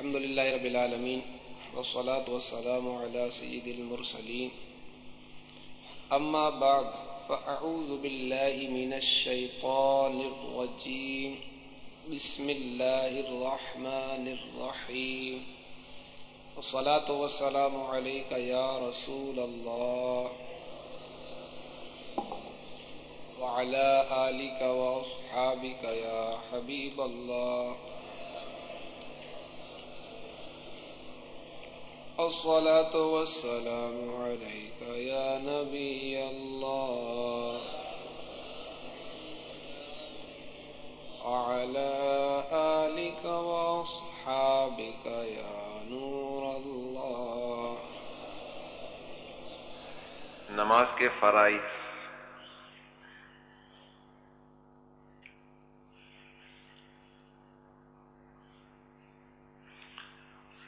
الحمد لله رب العالمين والصلاة والسلام على سيد المرسلين. أما بعد، فأعوذ بالله من الشيطان الرجيم. بسم الله الرحمن الرحيم. والصلاة والسلام عليك يا رسول الله. وعلى آلك وأصحابك يا حبيب الله. الصلاة والسلام عليك يا نبي الله. وعلى آلك وأصحابك يا نور الله. نماز کے فرائض.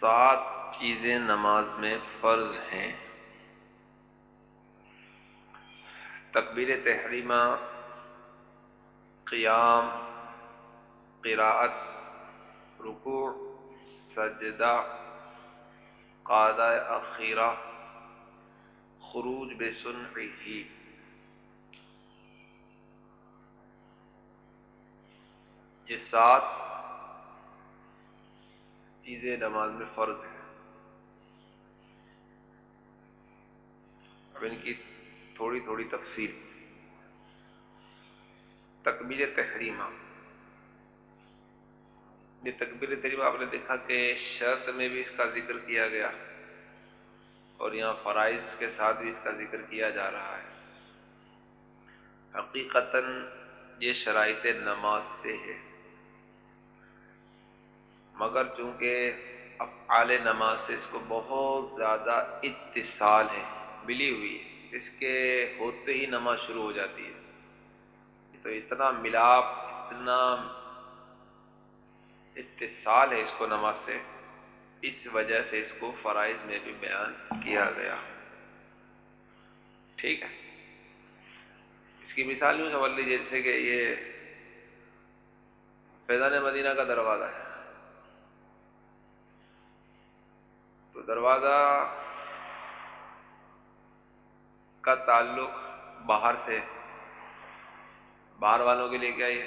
سات چیزیں نماز میں فرض ہیں۔ تکبیر تحریمہ، قیام، قراءت، رکوع، سجدہ قادہ اخیرہ، خروج بے سن ہی۔ یہ سات چیزیں نماز میں فرض ہیں۔ اب ان کی تھوڑی تھوڑی تفصیل۔ تکبیر تحریمہ۔ یہ تکبیر تحریمہ آپ نے دیکھا کہ شرط میں بھی اس کا ذکر کیا گیا اور یہاں فرائض کے ساتھ بھی اس کا ذکر کیا جا رہا ہے۔ حقیقتا یہ شرائط نماز سے ہے۔ مگر چونکہ افعال نماز سے اس کو بہت زیادہ اتصال ہے۔ ملی ہوئی ہے۔ اس کے ہوتے ہی نماز شروع ہو جاتی ہے۔ تو اتنا ملاپ، اتنا اتصال ہے اس کو نماز سے۔ اس وجہ سے اس کو فرائض میں بھی بیان کیا گیا۔ ٹھیک ہے۔ اس کی مثال یوں سمجھ لیجیے جیسے کہ یہ فیضان مدینہ کا دروازہ ہے۔ تو دروازہ کا تعلق باہر سے باہر والوں کے لیے کیا یہ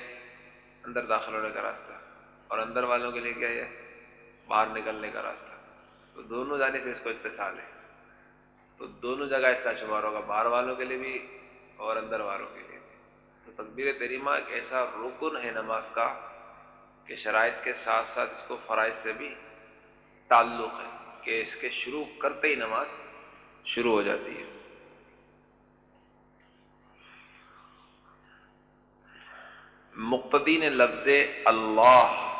اندر داخل ہونے کا راستہ اور اندر والوں کے لیے کیا یہ باہر نکلنے کا راستہ تو دونوں جانے سے اس کو اتصال ہے۔ تو دونوں جگہ اس کا شمار ہوگا، باہر والوں کے لیے بھی اور اندر والوں کے لیے بھی۔ تو تقبیر تریمہ ایک ایسا رکن ہے نماز کا کہ شرائط کے ساتھ ساتھ اس کو فرائض سے بھی تعلق ہے کہ اس کے شروع کرتے ہی نماز شروع ہو جاتی ہے۔ مقتدی نے لفظ اللہ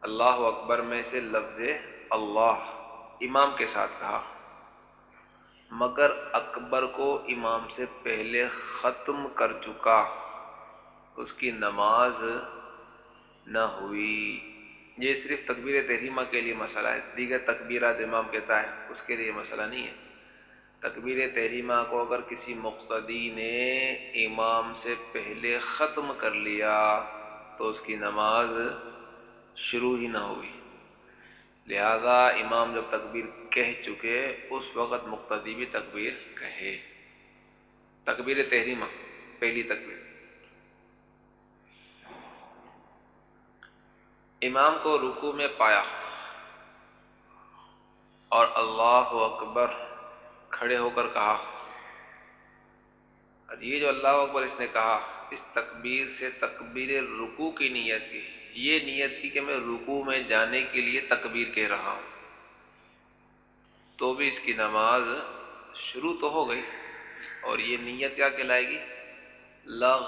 اللہ اکبر میں سے لفظ اللہ، امام کے ساتھ کہا۔ مگر اکبر کو امام سے پہلے ختم کر چکا۔ اس کی نماز نہ ہوئی۔ یہ صرف تکبیر تحریمہ کے لیے مسئلہ ہے، دیگر تکبیرات امام کہتا ہے اس کے لیے مسئلہ نہیں ہے۔ تکبیر تحریمہ کو اگر کسی مقتدی نے امام سے پہلے ختم کر لیا تو اس کی نماز شروع ہی نہ ہوئی۔ لہذا امام جب تکبیر کہہ چکے، اس وقت مقتدی بھی تکبیر کہے۔ تکبیر تحریمہ، پہلی تکبیر۔ امام کو رکو میں پایا اور اللہ اکبر کھڑے ہو کر کہا اور یہ جو اللہ اکبر، اس نے کہا، اس تکبیر سے تکبیر رکو کی نیت کی۔ یہ نیت کی کہ میں رکو میں جانے کے لیے تکبیر کہہ رہا ہوں۔ تو بھی اس کی نماز شروع تو ہو گئی۔ اور یہ نیت کیا کہلائے گی؟ لغ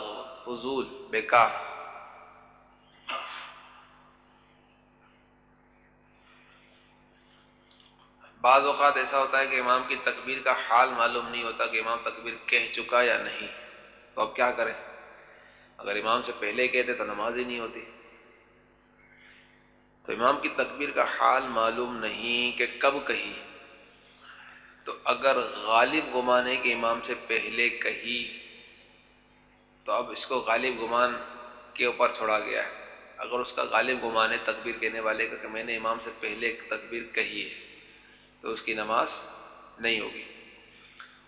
فضول بیکار بعض اوقات ایسا ہوتا ہے کہ امام کی تکبیر کا حال معلوم نہیں ہوتا کہ امام تکبیر کہہ چکا یا نہیں۔ تو اب کیا کریں؟ اگر امام سے پہلے کہتے تو نماز ہی نہیں ہوتی۔ تو امام کی تکبیر کا حال معلوم نہیں کہ کب کہی۔ تو اگر غالب گمان ہے کہ امام سے پہلے کہی، تو اب اس کو غالب گمان کے اوپر چھوڑا گیا ہے۔ اگر اس کا غالب گمان ہے تکبیر کہنے والے کا کہ میں نے امام سے پہلے تکبیر کہی ہے۔ تو اس کی نماز نہیں ہوگی۔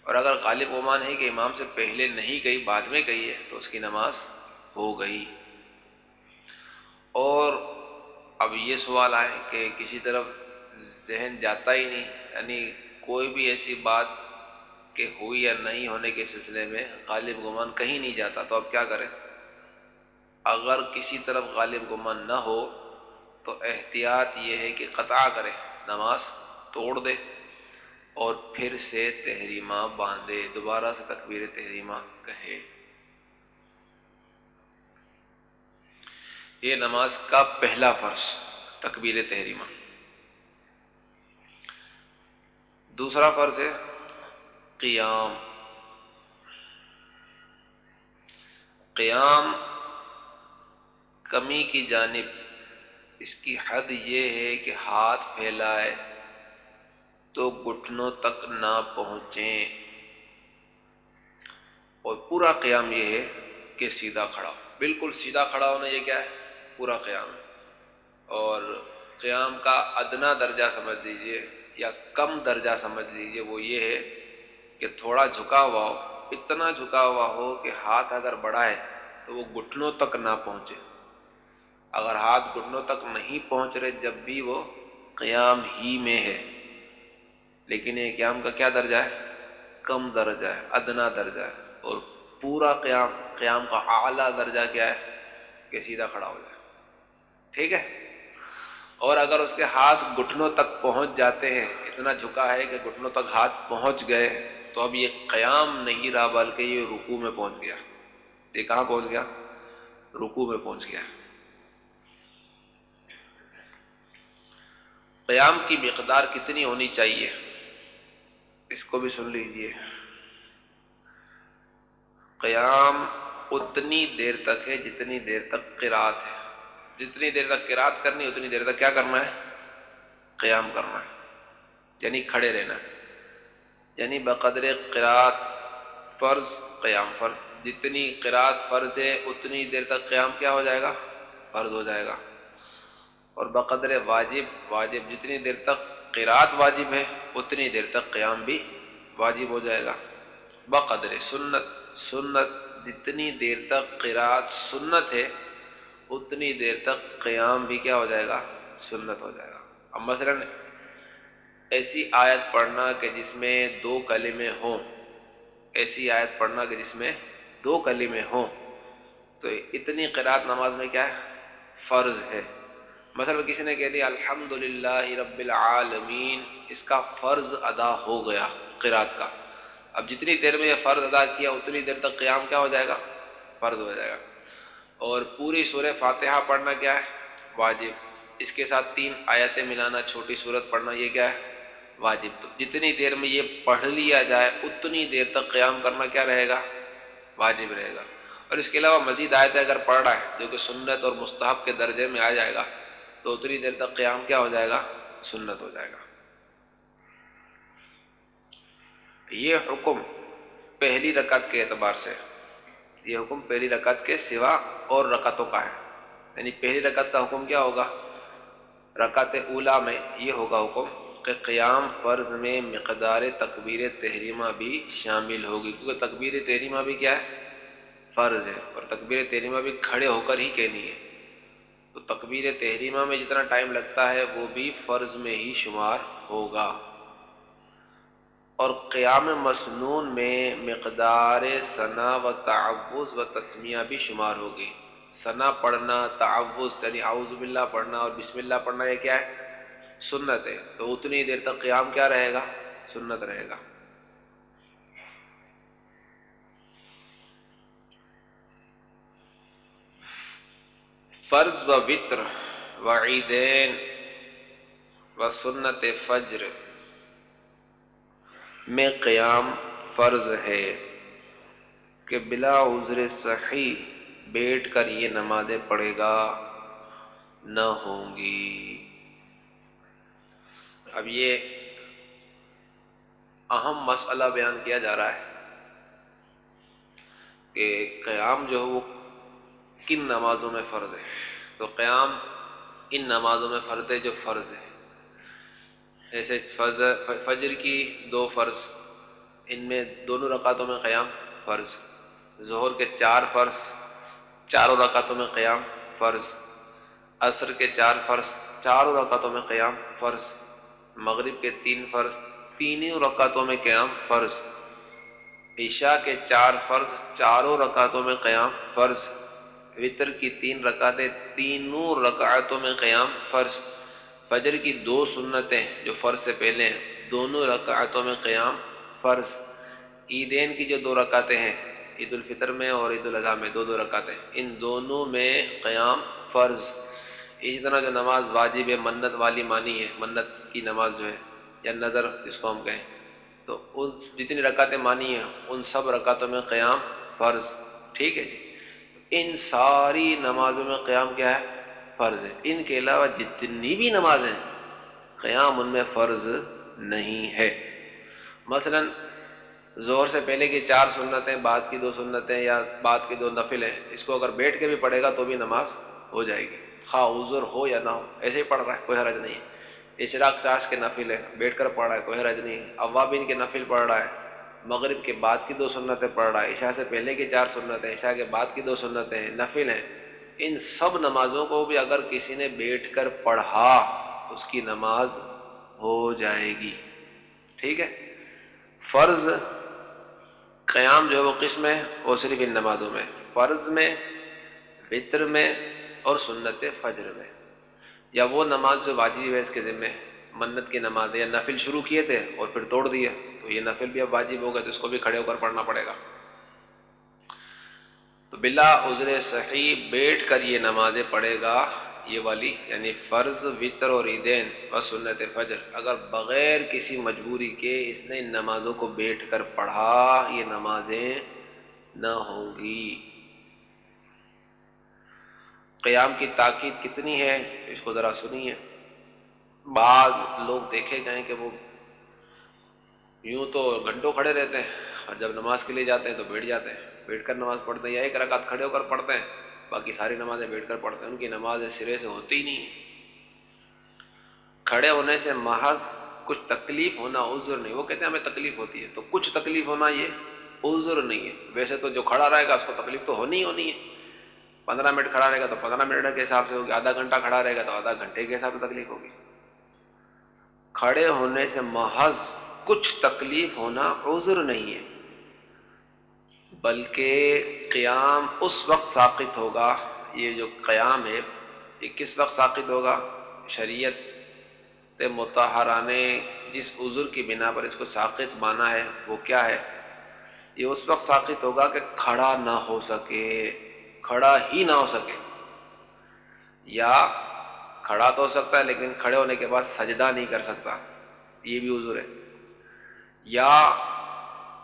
اور اگر غالب گمان ہے کہ امام سے پہلے نہیں کہی بعد میں کہی ہے، تو اس کی نماز ہو گئی۔ اور اب یہ سوال آئے کہ کسی طرف ذہن جاتا ہی نہیں یعنی کوئی بھی ایسی بات کہ ہوئی یا نہیں ہونے کے سلسلے میں غالب گمان کہیں نہیں جاتا، تو اب کیا کریں؟ اگر کسی طرف غالب گمان نہ ہو، تو احتیاط یہ ہے کہ قطع کرے نماز۔ توڑ دے اور پھر سے تحریمہ باندھے، دوبارہ سے تکبیر تحریمہ کہے۔ یہ نماز کا پہلا فرض، تکبیر تحریمہ۔ دوسرا فرض ہے، قیام۔ قیام کمی کی جانب، اس کی حد یہ ہے کہ ہاتھ پھیلائے۔ تو گٹھنوں تک نہ پہنچیں۔ اور پورا قیام یہ ہے کہ سیدھا کھڑا بالکل سیدھا کھڑا ہونا یہ کیا ہے؟ پورا قیام۔ اور قیام کا ادنا درجہ سمجھ لیجیے یا کم درجہ سمجھ لیجیے وہ یہ ہے کہ تھوڑا جھکا ہوا ہو، اتنا جھکا ہوا ہو کہ ہاتھ اگر بڑھائے تو وہ گھٹنوں تک نہ پہنچے۔ اگر ہاتھ گھٹنوں تک نہیں پہنچ رہے، جب بھی وہ قیام ہی میں ہے۔ لیکن یہ قیام کا کیا درجہ ہے؟ کم درجہ ہے، ادنا درجہ ہے۔ اور پورا قیام قیام کا اعلیٰ درجہ کیا ہے؟ کہ سیدھا کھڑا ہو جائے۔ ٹھیک ہے؟ اور اگر اس کے ہاتھ گھٹنوں تک پہنچ جاتے ہیں، اتنا جھکا ہے کہ گھٹنوں تک ہاتھ پہنچ گئے، تو اب یہ قیام نہیں رہا، بلکہ یہ رکو میں پہنچ گیا۔ یہ کہاں پہنچ گیا؟ رکو میں پہنچ گیا۔ قیام کی مقدار کتنی ہونی چاہیے؟ اس کو بھی سن لیجیے۔ قیام اتنی دیر تک ہے جتنی دیر تک قرات ہے۔ جتنی دیر تک قرات کرنی اتنی دیر تک کیا کرنا ہے؟ قیام کرنا ہے۔ یعنی کھڑے رہنا۔ ہے یعنی بقدر قرات فرض، قیام فرض۔ جتنی قرات فرض ہے، اتنی دیر تک قیام کیا ہو جائے گا؟ فرض ہو جائے گا۔ اور بقدر واجب واجب جتنی دیر تک قرات واجب ہے، اتنی دیر تک قیام بھی واجب ہو جائے گا۔ بقدر سنت سنت جتنی دیر تک قرات سنت ہے، اتنی دیر تک قیام بھی کیا ہو جائے گا؟ سنت ہو جائے گا۔ اب مثلا ایسی آیت پڑھنا کہ جس میں دو کلمے ہوں۔ ایسی آیت پڑھنا کہ جس میں دو کلمے ہوں۔ تو اتنی قرات نماز میں کیا ہے؟ فرض ہے۔ مثلا کسی نے کہہ دیا الحمد رب العالمین، اس کا فرض ادا ہو گیا قرات کا۔ اب جتنی دیر میں یہ فرض ادا کیا، اتنی دیر تک قیام کیا ہو جائے گا؟ فرض ہو جائے گا۔ اور پوری سورہ فاتحہ پڑھنا کیا ہے؟ واجب۔ اس کے ساتھ تین آیتیں ملانا، چھوٹی صورت پڑھنا، یہ کیا ہے؟ واجب۔ تو جتنی دیر میں یہ پڑھ لیا جائے، اتنی دیر تک قیام کرنا کیا رہے گا؟ واجب رہے گا۔ اور اس کے علاوہ مزید آیتیں اگر پڑھ رہا ہے، جو کہ سنت اور مستحب کے درجے میں آ جائے گا تو اتنی دیر تک قیام کیا ہو جائے گا؟ سنت ہو جائے گا۔ یہ حکم پہلی رکعت کے اعتبار سے یہ حکم پہلی رکعت کے سوا اور رکعتوں کا ہے۔ یعنی پہلی رکعت کا حکم کیا ہوگا؟ رکعت اولا میں یہ ہوگا حکم کہ قیام فرض میں مقدار تکبیر تحریمہ بھی شامل ہوگی۔ کیونکہ تکبیر تحریمہ بھی کیا ہے؟ فرض ہے اور تکبیر تحریمہ بھی کھڑے ہو کر ہی کہنی ہے۔ تو تکبیر تحریمہ میں جتنا ٹائم لگتا ہے وہ بھی فرض میں ہی شمار ہوگا۔ اور قیام مسنون میں مقدار ثنا و تعوض و تسمیہ بھی شمار ہوگی۔ ثنا پڑھنا تعوض یعنی اعوذ باللہ پڑھنا اور بسم اللہ پڑھنا یہ کیا ہے؟ سنت ہے۔ تو اتنی دیر تک قیام کیا رہے گا؟ سنت رہے گا۔ فرض و وطر و عیدین و سنت فجر میں قیام فرض ہے کہ بلا عذر صحیح بیٹھ کر یہ نمازیں پڑھے گا نہ ہوں گی۔ اب یہ اہم مسئلہ بیان کیا جا رہا ہے کہ قیام جو ہے وہ کن نمازوں میں فرض ہے؟ تو قیام ان نمازوں میں فرض ہے جو فرض ہے۔ ایسے فجر کی دو فرض، ان میں دونوں رکعتوں میں قیام فرض، ظہر کے چار فرض، چاروں رکعتوں میں قیام فرض، عصر کے چار فرض، چاروں رکعتوں میں قیام فرض، مغرب کے تین فرض، تینوں رکعتوں میں قیام فرض۔ عشاء کے چار فرض، چاروں رکعتوں میں قیام فرض۔ وطر کی تین رکعتیں، تینوں رکعتوں میں قیام فرض۔ فجر کی دو سنتیں جو فرض سے پہلے ہیں، دونوں رکعتوں میں قیام فرض۔ عیدین کی جو دو رکعتیں ہیں عید الفطر میں اور عید الاضحیٰ میں دو دو رکعتیں، ان دونوں میں قیام فرض۔ اسی طرح جو نماز واجب ہے، منت والی مانی ہے، منت کی نماز جو ہے، یا نظر جس کو ہم کہیں۔ تو ان جتنی رکعتیں مانی ہیں، ان سب رکعتوں میں قیام فرض۔ ٹھیک ہے جی؟ ان ساری نمازوں میں قیام کیا ہے؟ فرض ہے۔ ان کے علاوہ جتنی بھی نمازیں قیام ان میں فرض نہیں ہے۔ مثلا زور سے پہلے کی چار سنتیں، بعد کی دو سنتیں یا بعد کی دو نفل ہیں اس کو اگر بیٹھ کے بھی پڑھے گا تو بھی نماز ہو جائے گی۔ خواہ عذر ہو یا نہ ہو، ایسے ہی پڑھ رہا ہے، کوئی حرج نہیں ہے۔ اشراق چاش کے نفل ہے، بیٹھ کر پڑھ رہا ہے، کوئی حرج نہیں ہے۔ اوابین کے نفل پڑھ رہا ہے مغرب کے بعد کی دو سنتیں پڑھ رہا ہے، عشاء سے پہلے کی چار سنتیں، عشاء کے بعد کی دو سنتیں ہیں نفل ہیں۔ ان سب نمازوں کو بھی اگر کسی نے بیٹھ کر پڑھا، اس کی نماز ہو جائے گی۔ ٹھیک ہے؟ فرض قیام جو ہے وہ قسم ہے، وہ صرف ان نمازوں میں۔ فرض میں فطر میں اور سنت فجر میں۔ یا وہ نماز جو واجب ہے اس کے ذمے۔ منت کی نماز یا نفل شروع کیے تھے اور پھر توڑ دیے، تو یہ نفل بھی اب واجب ہوگا، تو اس کو بھی کھڑے ہو کر پڑھنا پڑے گا۔ تو بلا عذر صحیح بیٹھ کر یہ نمازیں پڑھے گا، یہ والی یعنی فرض، وطر اور عیدین اور سنت فجر اگر بغیر کسی مجبوری کے اس نے ان نمازوں کو بیٹھ کر پڑھا، یہ نمازیں نہ ہوں گی۔ قیام کی تاکید کتنی ہے؟ اس کو ذرا سنیے۔ بعض لوگ دیکھے گئے کہ وہ یوں تو گھنٹوں کھڑے رہتے ہیں اور جب نماز کے لیے جاتے ہیں تو بیٹھ جاتے ہیں۔ بیٹھ کر نماز پڑھتے ہیں یا ایک رکعت کھڑے ہو کر پڑھتے ہیں، باقی ساری نمازیں بیٹھ کر پڑھتے ہیں۔ ان کی نماز سرے سے ہوتی ہی نہیں۔ کھڑے ہونے سے محض کچھ تکلیف ہونا عذر نہیں۔ وہ کہتے ہیں ہمیں تکلیف ہوتی ہے۔ تو کچھ تکلیف ہونا یہ عذر نہیں ہے۔ ویسے تو جو کھڑا رہے گا، اس کو تکلیف تو ہونی ہی ہونی ہے۔ پندرہ منٹ کھڑا رہے گا تو پندرہ منٹ کے حساب سے ہوگی۔ آدھا گھنٹہ کھڑا رہے گا تو آدھا گھنٹے کے حساب سے تکلیف ہوگی۔ کھڑے ہونے سے محض کچھ تکلیف ہونا عذر نہیں ہے۔ بلکہ قیام اس وقت ثابت ہوگا، یہ جو قیام ہے، یہ کس وقت ثابت ہوگا؟ شریعت متحرہ نے جس عذر کی بنا پر اس کو ساقت مانا ہے، وہ کیا ہے؟ یہ اس وقت ثابت ہوگا کہ کھڑا نہ ہو سکے، کھڑا ہی نہ ہو سکے۔ یا کھڑا تو ہو سکتا ہے، لیکن کھڑے ہونے کے بعد سجدہ نہیں کر سکتا۔ یہ بھی عذر ہے۔ یا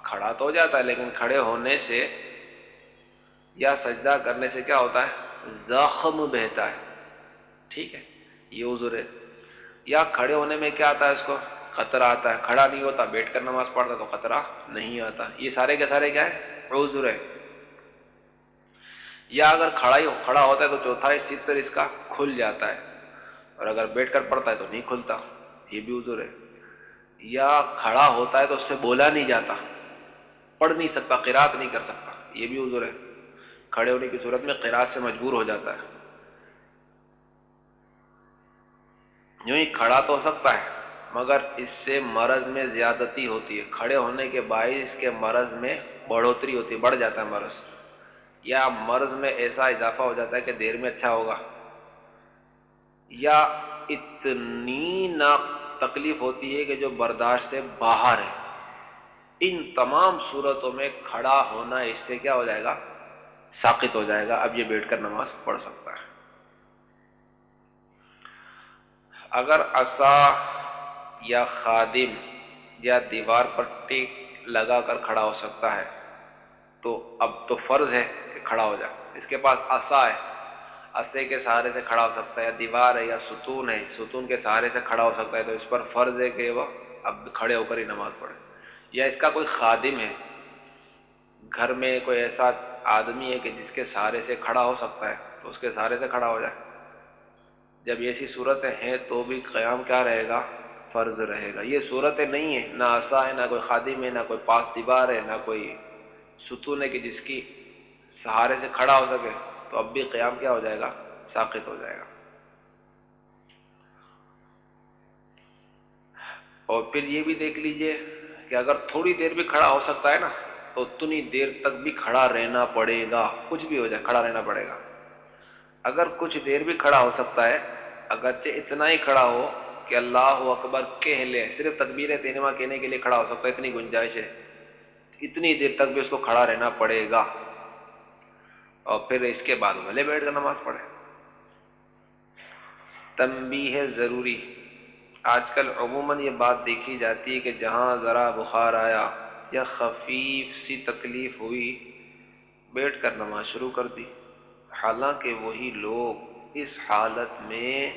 کھڑا تو ہو جاتا ہے، لیکن کھڑے ہونے سے یا سجدہ کرنے سے کیا ہوتا ہے؟ زخم بہتا ہے۔ ٹھیک ہے، یہ عذر ہے۔ یا کھڑے ہونے میں کیا آتا ہے؟ اس کو خطرہ آتا ہے۔ کھڑا نہیں ہوتا، بیٹھ کر نماز پڑھتا تو خطرہ نہیں آتا۔ یہ سارے کے سارے کیا ہے؟ عذر ہے یا اگر کھڑا ہی کھڑا ہوتا ہے تو چوتھا چتر اس کا کھل جاتا ہے۔ اور اگر بیٹھ کر پڑتا ہے تو نہیں کھلتا۔ یہ بھی عذر ہے۔ یا کھڑا ہوتا ہے تو اس سے بولا نہیں جاتا۔ پڑھ نہیں سکتا قرات نہیں کر سکتا۔ یہ بھی عذر ہے۔ کھڑے ہونے کی صورت میں قرات سے مجبور ہو جاتا ہے۔ یوں ہی کھڑا تو ہو سکتا ہے، مگر اس سے مرض میں زیادتی ہوتی ہے۔ کھڑے ہونے کے باعث کے مرض میں بڑھوتری ہوتی ہے، بڑھ جاتا ہے مرض۔ یا مرض میں ایسا اضافہ ہو جاتا ہے کہ دیر میں اچھا ہوگا۔ یا اتنی نا تکلیف ہوتی ہے کہ جو برداشت سے باہر ہے۔ ان تمام صورتوں میں کھڑا ہونا اس سے کیا ہو جائے گا؟ ساقت ہو جائے گا۔ اب یہ بیٹھ کر نماز پڑھ سکتا ہے۔ اگر اصا یا خادم یا دیوار پر ٹیک لگا کر کھڑا ہو سکتا ہے تو اب تو فرض ہے کہ کھڑا ہو جائے اس کے پاس اصا ہے۔ اسے کے سہارے سے کھڑا ہو سکتا ہے، یا دیوار ہے، یا ستون ہے، ستون کے سہارے سے کھڑا ہو سکتا ہے، تو اس پر فرض ہے کہ وہ اب کھڑے ہو کر ہی نماز پڑھے۔ یا اس کا کوئی خادم ہے، گھر میں کوئی ایسا آدمی ہے کہ جس کے سہارے سے کھڑا ہو سکتا ہے، تو اس کے سہارے سے کھڑا ہو جائے۔ جب ایسی صورتیں ہیں تو بھی قیام کیا رہے گا؟ فرض رہے گا۔ یہ صورتیں نہیں ہیں، نہ آسا ہے، نہ کوئی خادم ہے، نہ کوئی پاس دیوار ہے، نہ کوئی ستون ہے کہ جس کی سہارے سے کھڑا ہو سکے۔ تو اب بھی قیام کیا ہو جائے گا؟ ساقت ہو جائے گا۔ اور پھر یہ بھی دیکھ لیجیے کہ اگر تھوڑی دیر بھی کھڑا ہو سکتا ہے نا، تو اتنی دیر تک بھی کھڑا رہنا پڑے گا۔ کچھ بھی ہو جائے، کھڑا رہنا پڑے گا۔ اگر کچھ دیر بھی کھڑا ہو سکتا ہے، اگرچہ اتنا ہی کھڑا ہو کہ اللہ اکبر کہہ لے، صرف تدبیر تینما کہنے کے لیے کھڑا ہو سکتا ہے، اتنی گنجائش ہے۔ اتنی دیر تک بھی اس کو کھڑا رہنا پڑے گا۔ اور پھر اس کے بعد بھلے بیٹھ کر نماز پڑھے۔ تمبی ہے ضروری۔ آج کل عموماً یہ بات دیکھی جاتی ہے کہ جہاں ذرا بخار آیا یا خفیف سی تکلیف ہوئی، بیٹھ کر نماز شروع کر دی۔ حالانکہ وہی لوگ اس حالت میں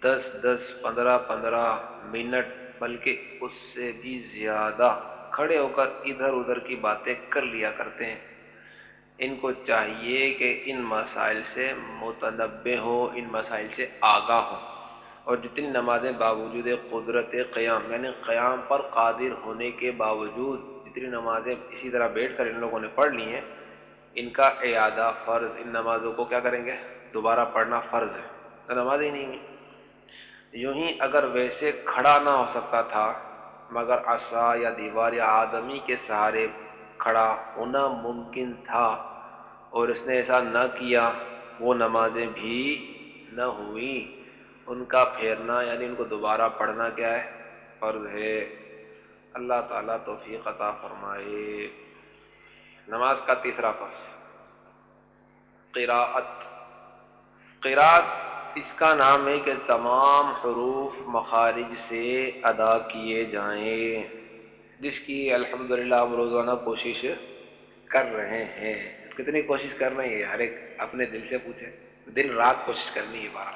دس دس، پندرہ پندرہ منٹ، بلکہ اس سے بھی زیادہ کھڑے ہو کر ادھر ادھر کی باتیں کر لیا کرتے ہیں۔ ان کو چاہیے کہ ان مسائل سے متنبع ہو، ان مسائل سے آگاہ ہو۔ اور جتنی نمازیں باوجود قدرت قیام یعنی قیام پر قادر ہونے کے باوجود جتنی نمازیں اسی طرح بیٹھ کر ان لوگوں نے پڑھ لی ہیں، ان کا اعادہ فرض، ان نمازوں کو کیا کریں گے؟ دوبارہ پڑھنا فرض ہے۔ تو نماز ہی نہیں ہوئی یوں ہی اگر ویسے کھڑا نہ ہو سکتا تھا، مگر عصا یا دیوار یا آدمی کے سہارے کھڑا ہونا ممکن تھا اور اس نے ایسا نہ کیا، وہ نمازیں بھی نہ ہوئی ان کا پھیرنا یعنی ان کو دوبارہ پڑھنا کیا ہے؟ فرض ہے۔ اللہ تعالیٰ توفیق عطا فرمائے۔ نماز کا تیسرا فرض۔ قراءت۔ قراءت اس کا نام ہے کہ تمام حروف مخارج سے ادا کیے جائیں۔ جس کی الحمدللہ ہم روزانہ کوشش کر رہے ہیں۔ کتنی کوشش کر رہے ہیں، ہر ایک اپنے دل سے پوچھے۔ دن رات کوشش کرنی ہے بار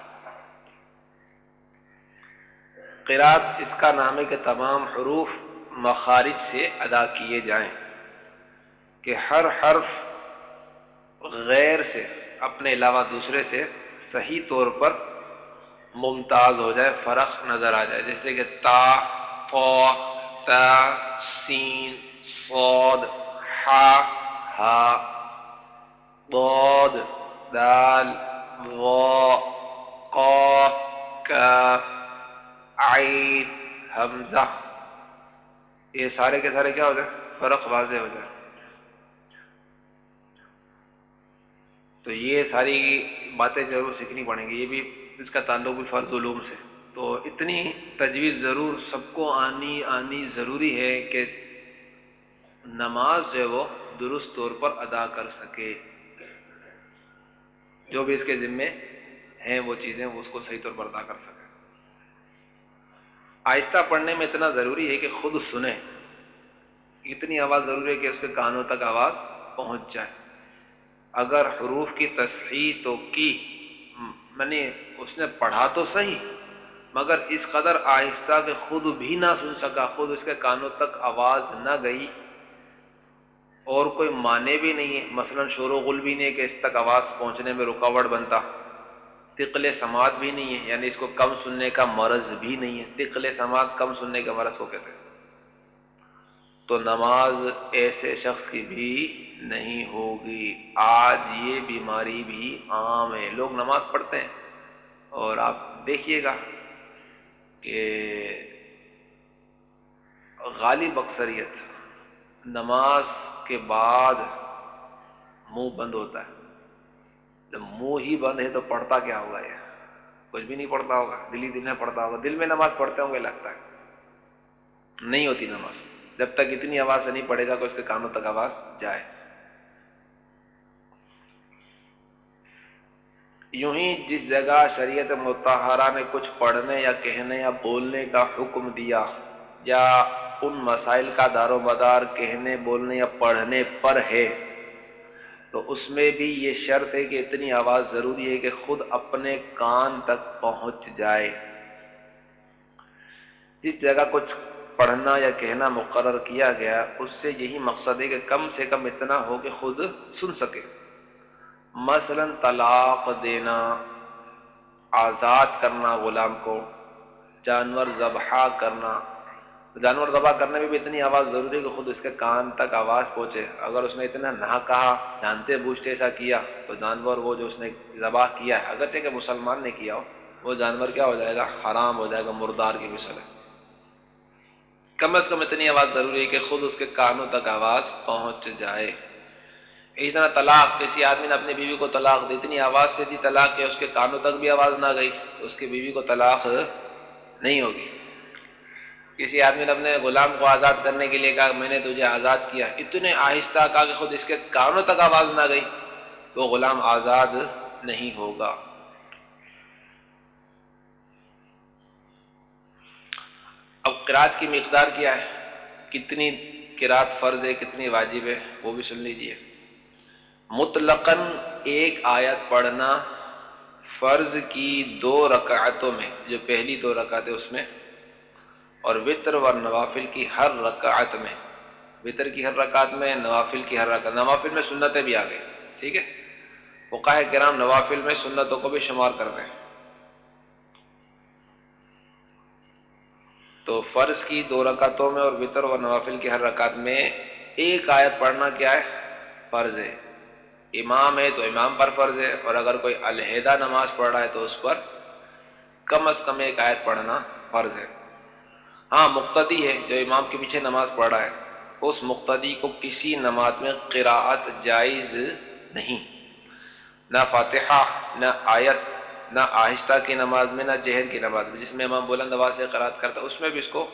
قرات اس کا نام ہے کہ تمام حروف مخارج سے ادا کیے جائیں۔ کہ ہر حرف غیر سے، اپنے علاوہ دوسرے سے صحیح طور پر ممتاز ہو جائے، فرق نظر آ جائے۔ جیسے کہ تا فو تا، سین، صاد، حا، ہا۔ ضاد، دال و قاف کاف عین، حمزہ۔ یہ سارے کے سارے کیا ہو جائے فرق واضح ہو جائے تو یہ ساری باتیں ضرور سیکھنی پڑیں گی۔ یہ بھی اس کا تعلق بھی فرض علوم سے۔ تو اتنی تجویز ضرور سب کو آنی آنی ضروری ہے کہ نماز جو ہے وہ درست طور پر ادا کر سکے۔ جو بھی اس کے ذمے ہیں وہ چیزیں وہ اس کو صحیح طور پر ادا کر سکے آہستہ پڑھنے میں اتنا ضروری ہے کہ خود سنیں۔ اتنی آواز ضروری ہے کہ اس کے کانوں تک آواز پہنچ جائے۔ اگر حروف کی تصحیح تو کی میں یعنی نے اس نے پڑھا تو صحیح، مگر اس قدر آہستہ کہ خود بھی نہ سن سکا، خود اس کے کانوں تک آواز نہ گئی اور کوئی معنی بھی نہیں ہے۔ مثلا شور و غل بھی نہیں ہے کہ اس تک آواز پہنچنے میں رکاوٹ بنتا۔ تقل سماعت بھی نہیں ہے یعنی اس کو کم سننے کا مرض بھی نہیں ہے۔ تقل سماعت کم سننے کا مرض کو کہتے ہیں۔ تو نماز ایسے شخص کی بھی نہیں ہوگی۔ آج یہ بیماری بھی عام ہے۔ لوگ نماز پڑھتے ہیں۔ اور آپ دیکھیے گا کہ غالب اکثریت نماز کے بعد منہ بند ہوتا ہے۔ جب منہ ہی بند ہے تو پڑھتا کیا ہوگا یہ؟ کچھ بھی نہیں پڑھتا ہوگا۔ دل ہی دل میں پڑھتا ہوگا۔ دل میں نماز پڑھتے ہوں گے لگتا ہے۔ نہیں ہوتی نماز۔ جب تک اتنی آواز سے نہیں پڑے گا کہ اس کے کانوں تک آواز جائے۔ یوں ہی جس جگہ شریعت متحرہ نے کچھ پڑھنے یا کہنے یا بولنے کا حکم دیا، یا ان مسائل کا دار و مدار کہنے، بولنے یا پڑھنے پر ہے۔ تو اس میں بھی یہ شرط ہے کہ اتنی آواز ضروری ہے کہ خود اپنے کان تک پہنچ جائے۔ جس جگہ کچھ پڑھنا یا کہنا مقرر کیا گیا، اس سے یہی مقصد ہے کہ کم سے کم اتنا ہو کہ خود سن سکے۔ مثلا طلاق دینا، آزاد کرنا غلام کو، جانور ذبح کرنا۔ جانور ذبح کرنے میں بھی اتنی آواز ضروری ہے کہ خود اس کے کان تک آواز پہنچے۔ اگر اس نے اتنا نہ کہا، جانتے بوجھتے ایسا کیا، تو جانور وہ جو اس نے ذبح کیا ہے اگرچہ کہ مسلمان نے کیا ہو، وہ جانور کیا ہو جائے گا؟ حرام ہو جائے گا، مردار کی مثل ہے۔ کم از کم اتنی آواز ضروری ہے کہ خود اس کے کانوں تک آواز پہنچ جائے۔ اسی طرح طلاق، کسی آدمی نے اپنی بیوی کو طلاق دی، اتنی آواز سے دی طلاق کہ اس کے کانوں تک بھی آواز نہ گئی اس کی بیوی کو طلاق نہیں ہوگی۔ کسی آدمی نے اپنے غلام کو آزاد کرنے کے لیے کہا میں نے تجھے آزاد کیا، اتنے آہستہ کہا کہ خود اس کے کانوں تک آواز نہ گئی، تو غلام آزاد نہیں ہوگا۔ اب قرآت کی مقدار کیا ہے؟ کتنی قرآت فرض ہے، کتنی واجب ہے، وہ بھی سن لیجیے۔ مطلقاً ایک آیت پڑھنا فرض کی دو رکعتوں میں، جو پہلی دو رکعت ہے اس میں اور وطر و نوافل کی ہر رکعت میں، وطر کی ہر رکعت میں، نوافل کی ہر رکعت، نوافل میں سنتیں بھی آ گئی، ٹھیک ہے؟ فقاہ کرام نوافل میں سنتوں کو بھی شمار کر رہے ہیں۔ تو فرض کی دو رکعتوں میں اور وطر و نوافل کی ہر رکعت میں ایک آیت پڑھنا کیا ہے؟ فرض ہے۔ امام ہے تو امام پر فرض ہے، اور اگر کوئی علیحدہ نماز پڑھ رہا ہے تو اس پر کم از کم ایک آیت پڑھنا فرض ہے۔ ہاں مقتدی ہے، جو امام کے پیچھے نماز پڑھ رہا ہے۔ اس مقتدی کو کسی نماز میں قراءت جائز نہیں۔ نہ فاتحہ، نہ آیت، نہ آہستہ کی نماز میں، نہ جہر کی نماز میں، جس میں امام بلند آواز سے قرآت کرتا اس میں بھی اس کو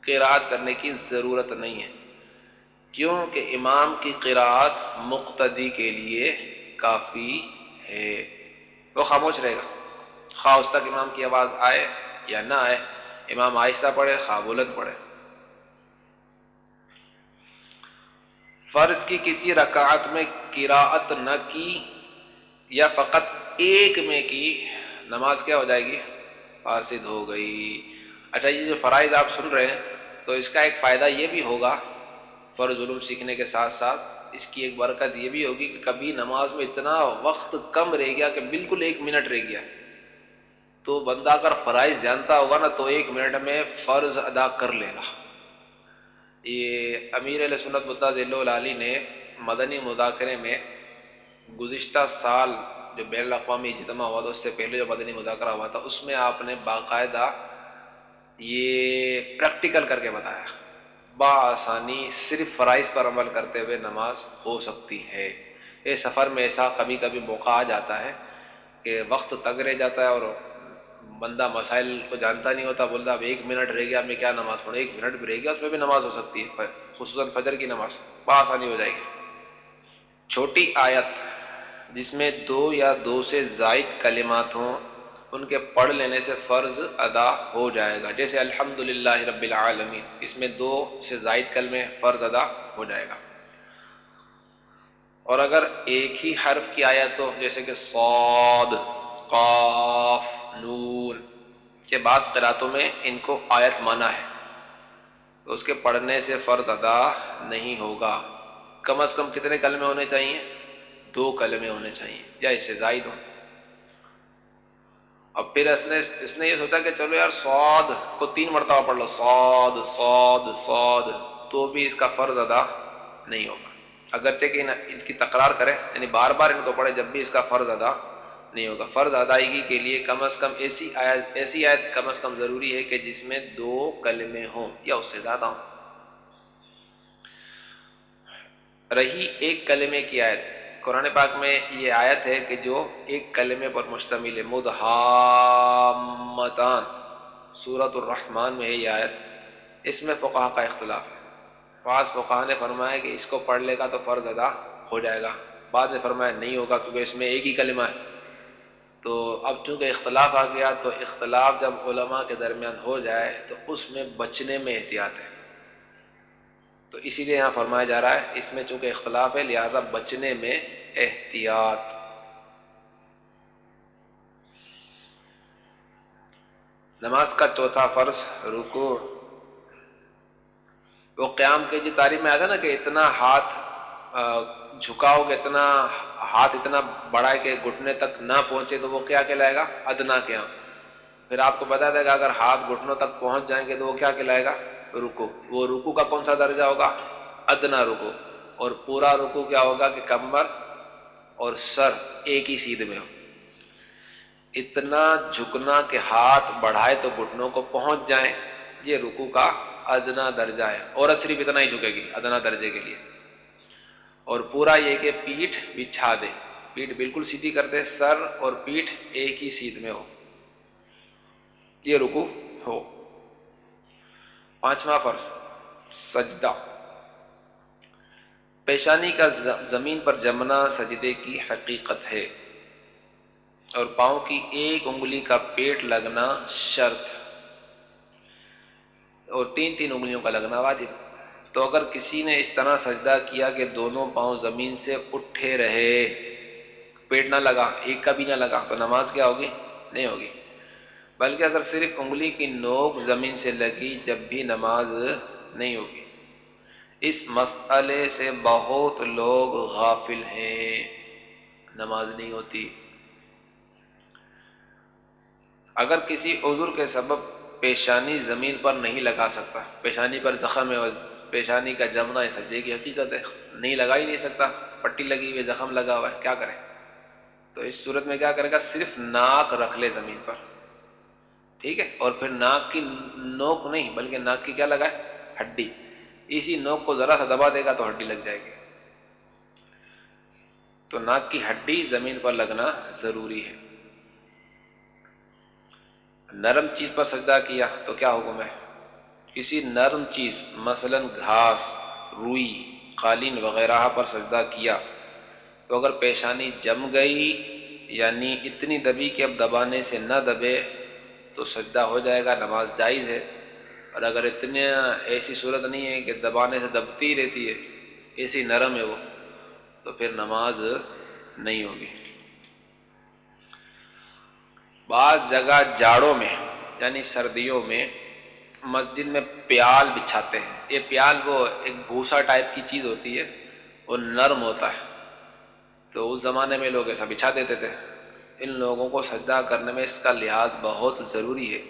قراءت کرنے کی ضرورت نہیں ہے۔ کیونکہ امام کی قراءت مقتدی کے لیے کافی ہے۔ وہ خاموش رہے گا۔ خواہ اس تک امام کی آواز آئے یا نہ آئے امام آہستہ پڑھے بلند پڑھے۔ فرض کی کسی رکعت میں قراءت نہ کی یا فقط ایک میں کی، نماز کیا ہو جائے گی؟ فاسد ہو گئی۔ اچھا یہ جو فرائض آپ سن رہے ہیں، تو اس کا ایک فائدہ یہ بھی ہوگا، فرض علوم سیکھنے کے ساتھ ساتھ اس کی ایک برکت یہ بھی ہوگی کہ کبھی نماز میں اتنا وقت کم رہ گیا کہ بالکل ایک منٹ رہ گیا۔ تو بندہ اگر فرائض جانتا ہوگا نا تو ایک منٹ میں فرض ادا کر لے گا۔ یہ امیر علیہ سنت علی نے مدنی مذاکرے میں گزشتہ سال جو بین الاقوامی اجتماع ہوا تھا، اس سے پہلے جو مدنی مذاکرہ ہوا تھا، اس میں آپ نے باقاعدہ یہ پریکٹیکل کر کے بتایا۔ با صرف فرائض پر عمل کرتے ہوئے نماز ہو سکتی ہے۔ یہ سفر میں ایسا کبھی کبھی موقع آ جاتا ہے کہ وقت تگ رہ جاتا ہے اور بندہ مسائل کو جانتا نہیں ہوتا، بولتا اب ایک منٹ رہ گیا میں کیا نماز پڑھوں؟ ایک منٹ بھی رہ گیا، اس میں بھی نماز ہو سکتی ہے، خصوصاً فجر کی نماز، بہت آسانی ہو جائے گی۔ چھوٹی آیت، جس میں دو یا دو سے زائد کلمات ہوں ان کے پڑھ لینے سے فرض ادا ہو جائے گا۔ جیسے الحمد رب العالمین، اس میں دو سے زائد کلمے فرض ادا ہو جائے گا۔ اور اگر ایک ہی حرف کی آیت ہو، جیسے کہ صاد، قاف نون کے بعد قراتوں میں ان کو آیت مانا ہے۔ تو اس کے پڑھنے سے فرض ادا نہیں ہوگا۔ کم از کم کتنے کلمے ہونے چاہیے؟ دو کلمے ہونے چاہیے، یا اس سے زائد ہو اب پھر اس نے اس نے یہ سوچا کہ چلو یار سعود کو تین مرتبہ پڑھ لو۔ سعود سعود سعود تو بھی اس کا فرض ادا نہیں ہوگا۔ اگرچہ کہ ان کی تکرار کرے یعنی بار بار ان کو پڑھے، جب بھی اس کا فرض ادا نہیں ہوگا۔ فرض ادائیگی کے لیے کم از کم ایسی آیت ایسی آیت کم از کم ضروری ہے کہ جس میں دو کلمے ہوں یا اس سے زیادہ ہوں۔ رہی ایک کلمے کی آیت۔ قرآن پاک میں یہ آیت ہے کہ جو ایک کلمے پر مشتمل ہے۔ مدحامتان۔ سورت الرحمن میں ہے یہ آیت۔ اس میں فقہ کا اختلاف ہے۔ بعض فقہ نے فرمایا کہ اس کو پڑھ لے گا تو فرض ادا ہو جائے گا۔ بعد نے فرمایا نہیں ہوگا کیونکہ اس میں ایک ہی کلمہ ہے۔ تو اب چونکہ اختلاف آ گیا تو اختلاف جب علماء کے درمیان ہو جائے تو اس میں بچنے میں احتیاط ہے۔ تو اسی لیے یہاں فرمایا جا رہا ہے، اس میں چونکہ اختلاف ہے، لہذا بچنے میں احتیاط۔ نماز کا چوتھا فرض رکو وہ قیام کے جی تعلیم میں آیا تھا نا کہ اتنا ہاتھ جھکاؤ گے اتنا، ہاتھ اتنا بڑا ہے کہ گھٹنے تک نہ پہنچے تو وہ کیا کہلائے گا؟ ادنا کے یہاں پھر آپ کو بتا دے گا، اگر ہاتھ گھٹنوں تک پہنچ جائیں گے تو وہ کیا کہلائے گا؟ رکو۔ وہ رکو کا کون سا درجہ ہوگا؟ ادنا رکو۔ اور پورا رکو کیا ہوگا کہ کمر اور سر ایک ہی سیدھ میں ہو۔ اتنا جھکنا کہ ہاتھ بڑھائے تو گھٹنوں کو پہنچ جائیں، یہ رکو کا ادنا درجہ ہے۔ اور صرف اتنا ہی جھکے گی، ادنا درجے کے لیے۔ اور پورا یہ کہ پیٹھ بچھا دے۔ پیٹھ بالکل سیدھی کر دے سر اور پیٹھ ایک ہی سیدھ میں ہو۔ یہ رکو ہو۔ پانچواں فرض، سجدہ۔ پیشانی کا زمین پر جمنا سجدے کی حقیقت ہے۔ اور پاؤں کی ایک انگلی کا پیٹ لگنا شرط۔ اور تین تین انگلیوں کا لگنا واجب۔ تو اگر کسی نے اس طرح سجدہ کیا کہ دونوں پاؤں زمین سے اٹھے رہے، پیٹ نہ لگا، ایک کا بھی نہ لگا، تو نماز کیا ہوگی؟ نہیں ہوگی۔ بلکہ اگر صرف انگلی کی نوک زمین سے لگی، جب بھی نماز نہیں ہوگی۔ اس مسئلے سے بہت لوگ غافل ہیں، نماز نہیں ہوتی۔ اگر کسی عذر کے سبب پیشانی زمین پر نہیں لگا سکتا، پیشانی پر زخم ہے پیشانی کا جمنا ہے سجے کی حقیقت ہے۔ نہیں لگا ہی نہیں سکتا، پٹی لگی ہوئی، زخم لگا ہوا ہے۔ کیا کرے؟ تو اس صورت میں کیا کرے گا؟ صرف ناک رکھ لے زمین پر۔ ٹھیک ہے؟ اور پھر ناک کی نوک نہیں، بلکہ ناک کی کیا لگا ہے ہڈی۔ اسی نوک کو ذرا سا دبا دے گا تو ہڈی لگ جائے گی۔ تو ناک کی ہڈی زمین پر لگنا ضروری ہے۔ نرم چیز پر سجدہ کیا تو کیا حکم ہے؟ کسی نرم چیز، مثلا گھاس، روئی، قالین وغیرہ پر سجدہ کیا تو اگر پیشانی جم گئی یعنی اتنی دبی کہ اب دبانے سے نہ دبے، تو سجدہ ہو جائے گا، نماز جائز ہے۔ اور اگر اتنے ایسی صورت نہیں ہے کہ دبانے سے دبتی رہتی ہے، ایسی نرم ہے وہ، تو پھر نماز نہیں ہوگی۔ بعض جگہ جاڑوں میں یعنی سردیوں میں مسجد میں پیال بچھاتے ہیں۔ یہ پیال وہ ایک بھوسا ٹائپ کی چیز ہوتی ہے، وہ نرم ہوتا ہے۔ تو اس زمانے میں لوگ ایسا بچھا دیتے تھے۔ ان لوگوں کو سجدہ کرنے میں اس کا لحاظ بہت ضروری ہے۔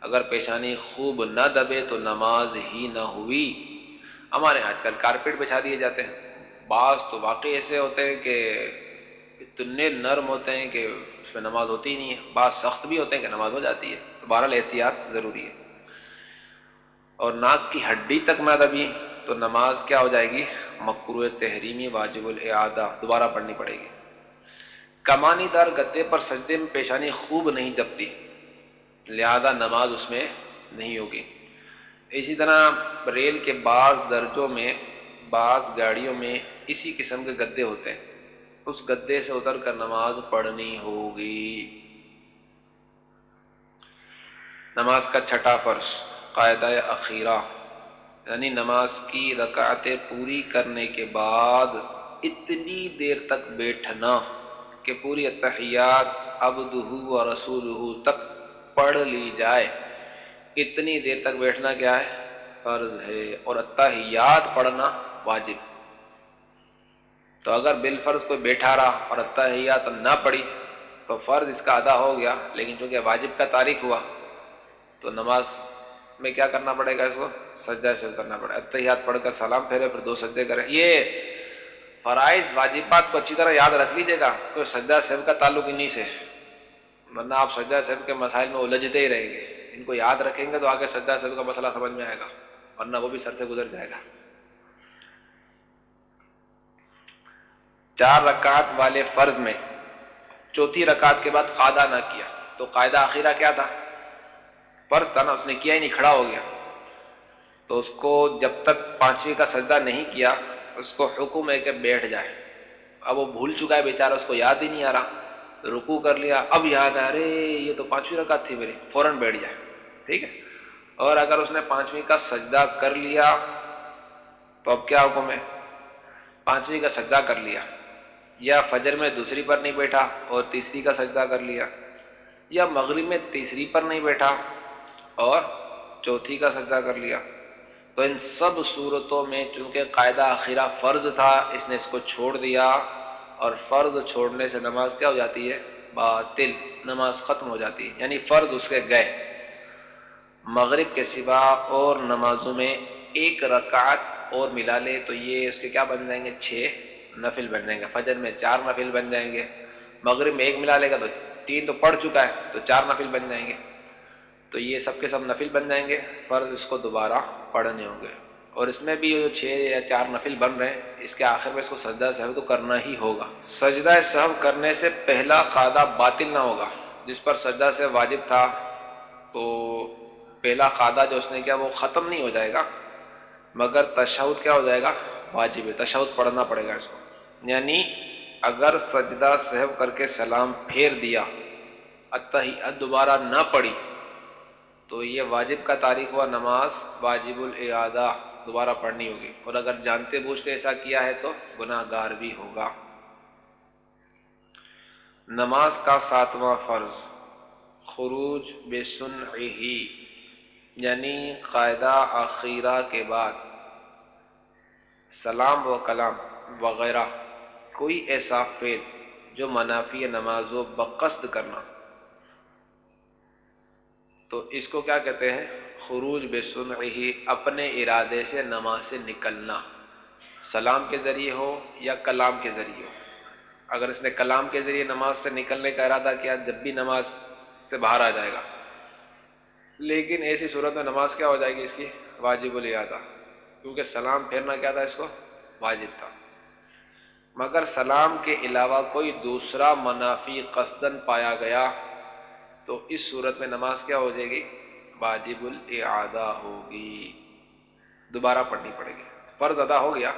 اگر پیشانی خوب نہ دبے تو نماز ہی نہ ہوئی۔ ہمارے آج کل کارپیٹ بچھا دیے جاتے ہیں۔ بعض تو واقعی ایسے ہوتے ہیں کہ اتنے نرم ہوتے ہیں کہ اس میں نماز ہوتی ہی نہیں ہے۔ بعض سخت بھی ہوتے ہیں کہ نماز ہو جاتی ہے۔ تو بہرحال احتیاط ضروری ہے۔ اور ناک کی ہڈی تک نہ دبی تو نماز کیا ہو جائے گی؟ مکرو تحریمی واجب الاعادہ دوبارہ پڑھنی پڑے گی۔ کمانی دار گدے پر سجدے میں پیشانی خوب نہیں دبتی لہذا نماز اس میں نہیں ہوگی۔ اسی طرح ریل کے بعض درجوں میں، بعض گاڑیوں میں اسی قسم کے گدے ہوتے ہیں۔ اس گدے سے اتر کر نماز پڑھنی ہوگی۔ نماز کا چھٹا فرش قاعدہ اخیرہ یعنی نماز کی رکعتیں پوری کرنے کے بعد اتنی دیر تک بیٹھنا کہ پوری اتحیات ابدہ و رسول تک پڑھ لی جائے۔ اتنی دیر تک بیٹھنا کیا ہے؟ فرض ہے اور اتحیات پڑھنا واجب۔ تو اگر بال فرض کوئی بیٹھا رہا اور اتحیات نہ پڑھی تو فرض اس کا ادا ہو گیا، لیکن چونکہ واجب کا تاریخ ہوا تو نماز میں کیا کرنا پڑے گا اس کو؟ سجدہ سے کرنا پڑے گا۔ اتحیات پڑھ کر سلام پھیرے، پھر دو سجدے کریں۔ یہ فرائض واجبات کو اچھی طرح یاد رکھ لیجیے گا۔ کوئی سجدہ صحب کا تعلق انہیں سے ورنہ آپ سجدہ صحب کے مسائل میں الجھتے ہی رہیں گے۔ ان کو یاد رکھیں گے تو آگے سجدہ صحب کا مسئلہ سمجھ میں آئے گا۔ ورنہ وہ بھی سر سے گزر جائے گا۔ چار رکعت والے فرض میں چوتھی رکعت کے بعد قادہ نہ کیا۔ تو قاعدہ آخرہ کیا تھا؟ فرض تھا نا، اس نے کیا ہی نہیں، کھڑا ہو گیا۔ تو اس کو جب تک پانچویں کا سجدہ نہیں کیا، اس کو حکم ہے کہ بیٹھ جائے۔ اب وہ بھول چکا ہے بیچارہ، اس کو یاد ہی نہیں آ رہا۔ رکو کر لیا۔ اب یاد آ رہے یہ تو پانچویں رکعت تھی میری فوراً بیٹھ جائے۔ ٹھیک ہے۔ اور اگر اس نے پانچویں کا سجدہ کر لیا، تو اب کیا حکم ہے؟ پانچویں کا سجدہ کر لیا۔ یا فجر میں دوسری پر نہیں بیٹھا اور تیسری کا سجدہ کر لیا۔ یا مغرب میں تیسری پر نہیں بیٹھا۔ اور چوتھی کا سجدہ کر لیا۔ تو ان سب صورتوں میں چونکہ قاعدہ آخرہ فرض تھا، اس نے اس کو چھوڑ دیا اور فرض چھوڑنے سے نماز کیا ہو جاتی ہے؟ باطل، نماز ختم ہو جاتی ہے یعنی فرض اس کے گئے۔ مغرب کے سوا اور نمازوں میں ایک رکعت اور ملا لے تو یہ اس کے کیا بن جائیں گے؟ چھ نفل بن جائیں گے۔ فجر میں چار نفل بن جائیں گے، مغرب میں ایک ملا لے گا تو تین تو پڑ چکا ہے، تو چار نفل بن جائیں گے۔ تو یہ سب کے سب نفل بن جائیں گے، فرض اس کو دوبارہ پڑھنے ہوں گے۔ اور اس میں بھی چھ یا چار نفل بن رہے ہیں، اس کے آخر میں اس کو سجدہ صحب تو کرنا ہی ہوگا۔ سجدہ صحب کرنے سے پہلا قادہ باطل نہ ہوگا۔ جس پر سجدہ سے واجب تھا، تو پہلا قادہ جو اس نے کیا، وہ ختم نہیں ہو جائے گا۔ مگر تشہد کیا ہو جائے گا؟ واجب ہے۔ تشہد پڑھنا پڑے گا اس کو۔ یعنی اگر سجدہ صحب کر کے سلام پھیر دیا اتحیت دوبارہ نہ پڑی تو یہ واجب کا تاریخ ہوا نماز واجب العادہ دوبارہ پڑھنی ہوگی۔ اور اگر جانتے بوجھتے ایسا کیا ہے تو گناہ گار بھی ہوگا۔ نماز کا ساتواں فرض، خروج بے سن ہی یعنی قاعدہ اخیرہ کے بعد۔ سلام و کلام وغیرہ، کوئی ایسا فعل جو منافی نماز و بقصد کرنا تو اس کو کیا کہتے ہیں؟ خروج بے سن ہی اپنے ارادے سے نماز سے نکلنا۔ سلام کے ذریعے ہو یا کلام کے ذریعے ہو۔ اگر اس نے کلام کے ذریعے نماز سے نکلنے کا ارادہ کیا، جب بھی نماز سے باہر آ جائے گا۔ لیکن ایسی صورت میں نماز کیا ہو جائے گی اس کی؟ واجب الادا کیونکہ سلام پھیرنا کیا تھا اس کو؟ واجب تھا۔ مگر سلام کے علاوہ کوئی دوسرا منافی قصدن پایا گیا۔ تو اس صورت میں نماز کیا ہو جائے گی؟ واجب الادا ہوگی۔ دوبارہ پڑھنی پڑے گی۔ فرض ادا ہو گیا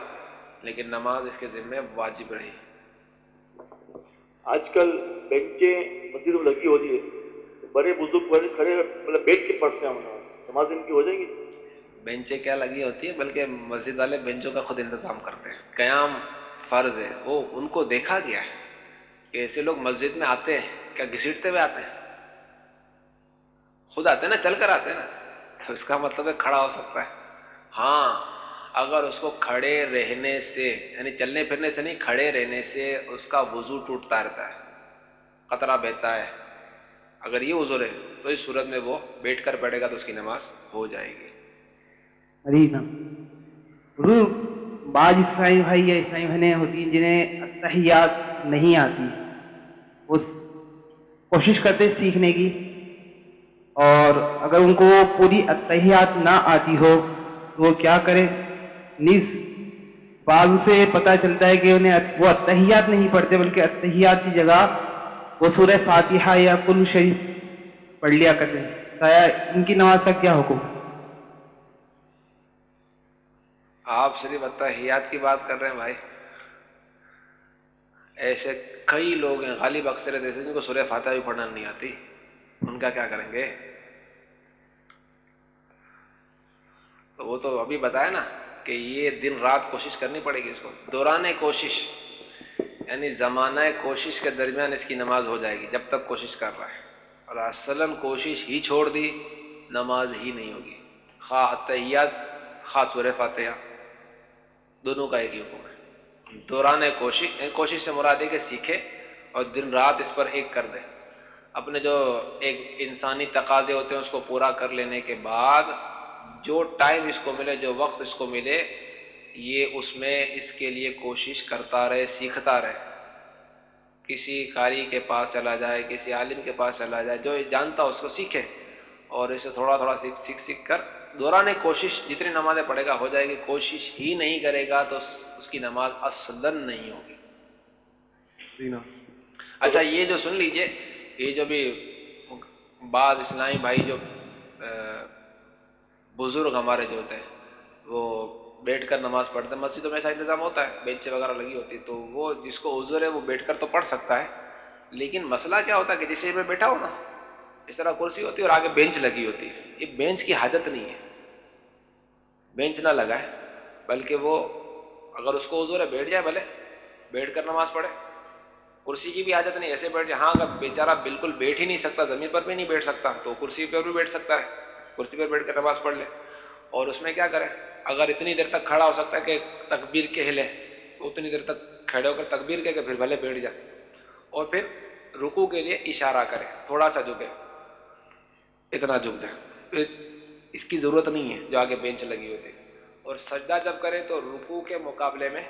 لیکن نماز اس کے ذمے واجب رہی۔ آج کل بینچیں مسجد میں لگی ہوتی ہے۔ بڑے بزرگ کھڑے مطلب بیٹھ کے پڑھتے ہیں۔ نماز ان کی ہو جائے گی۔ بینچیں کیا لگی ہوتی ہیں؟ بلکہ مسجد والے بینچوں کا خود انتظام کرتے ہیں۔ قیام فرض ہے۔ وہ ان کو دیکھا گیا ہے کہ ایسے لوگ مسجد میں آتے ہیں کیا گھسیٹتے ہوئے آتے ہیں؟ خود آتے نا، چل کر آتے نا۔ تو اس کا مطلب ہے کھڑا ہو سکتا ہے۔ ہاں اگر اس کو کھڑے رہنے سے یعنی چلنے پھرنے سے نہیں، کھڑے رہنے سے اس کا وضو ٹوٹتا رہتا ہے خطرہ بہتا ہے۔ اگر یہ عذر ہے تو اس صورت میں وہ بیٹھ کر پڑے گا تو اس کی نماز ہو جائے گی۔ بعض عیسائی بھائی یا عیسائی بہنیں ہوتی ہیں جنہیں اتحیات نہیں آتی۔ وہ کوشش کرتے سیکھنے کی۔ اور اگر ان کو پوری اتحیات نہ آتی ہو تو وہ کیا کرے؟ نیز بعض سے پتہ چلتا ہے کہ انہیں وہ اتحیات نہیں پڑھتے، بلکہ اتحیات کی جگہ وہ سورہ فاتحہ یا کل شریف پڑھ لیا کرتے ہیں۔ ان کی نماز کا کیا حکم؟ آپ صرف اتحیات کی بات کر رہے ہیں بھائی۔ ایسے کئی لوگ ہیں، غالب اکثر ایسے جن کو سورہ فاتحہ بھی پڑھنا نہیں آتی۔ ان کا کیا کریں گے؟ تو وہ تو ابھی بتایا نا کہ یہ دن رات کوشش کرنی پڑے گی اس کو۔ دوران کوشش یعنی زمانہ کوشش کے درمیان اس کی نماز ہو جائے گی جب تک کوشش کر رہا ہے۔ اور اصلاً کوشش ہی چھوڑ دی، نماز ہی نہیں ہوگی۔ خواہ اتحیات خواہ سور فاتحہ، دونوں کا ایک ہی حکم ہے۔ دوران کوشش کوشش سے مراد ہے کہ سیکھے اور دن رات اس پر ایک کر دے۔ اپنے جو ایک انسانی تقاضے ہوتے ہیں اس کو پورا کر لینے کے بعد جو ٹائم اس کو ملے جو وقت اس کو ملے یہ اس میں اس کے لیے کوشش کرتا رہے سیکھتا رہے۔ کسی قاری کے پاس چلا جائے کسی عالم کے پاس چلا جائے جو جانتا اس کو سیکھے اور اسے تھوڑا تھوڑا سیکھ سیکھ سیکھ کر دوران کوشش جتنی نمازیں پڑھے گا ہو جائے گی کوشش ہی نہیں کرے گا تو اس کی نماز اصلاً نہیں ہوگی۔ اچھا یہ جو سن لیجیے یہ جو بھی بعض اسلامی بھائی جو بزرگ ہمارے جو ہوتے ہیں، وہ بیٹھ کر نماز پڑھتے ہیں۔ مسجدوں میں ایسا انتظام ہوتا ہے بینچیں وغیرہ لگی ہوتی تو وہ جس کو عذر ہے، وہ بیٹھ کر تو پڑھ سکتا ہے۔ لیکن مسئلہ کیا ہوتا ہے کہ جسے میں بیٹھا ہوں نا، اس طرح کرسی ہوتی ہے اور آگے بینچ لگی ہوتی ہے۔ یہ بینچ کی حاجت نہیں ہے۔ بینچ نہ لگائے، بلکہ وہ اگر اس کو عذر ہے، بیٹھ جائے بھلے، بیٹھ کر نماز پڑھے۔ کرسی کی بھی حاجت نہیں، ایسے بیٹھ جائے ہاں اگر بیچارہ بالکل بیٹھ ہی نہیں سکتا، زمین پر بھی نہیں بیٹھ سکتا، تو کرسی پر بھی بیٹھ سکتا ہے۔ کرسی پر بیٹھ کر نماز پڑھ لے۔ اور اس میں کیا کریں اگر اتنی دیر تک کھڑا ہو سکتا ہے کہ تکبیر کے ہلے، تو اتنی دیر تک کھڑے ہو کر تکبیر کے کہ پھر بھلے بیٹھ جائے اور پھر رکو کے لیے اشارہ کرے، تھوڑا سا جھکے۔ اتنا جھک جائے اس کی ضرورت نہیں ہے جو آگے بینچ لگی ہوتی۔ اور سجدہ جب کرے تو رکو کے مقابلے میں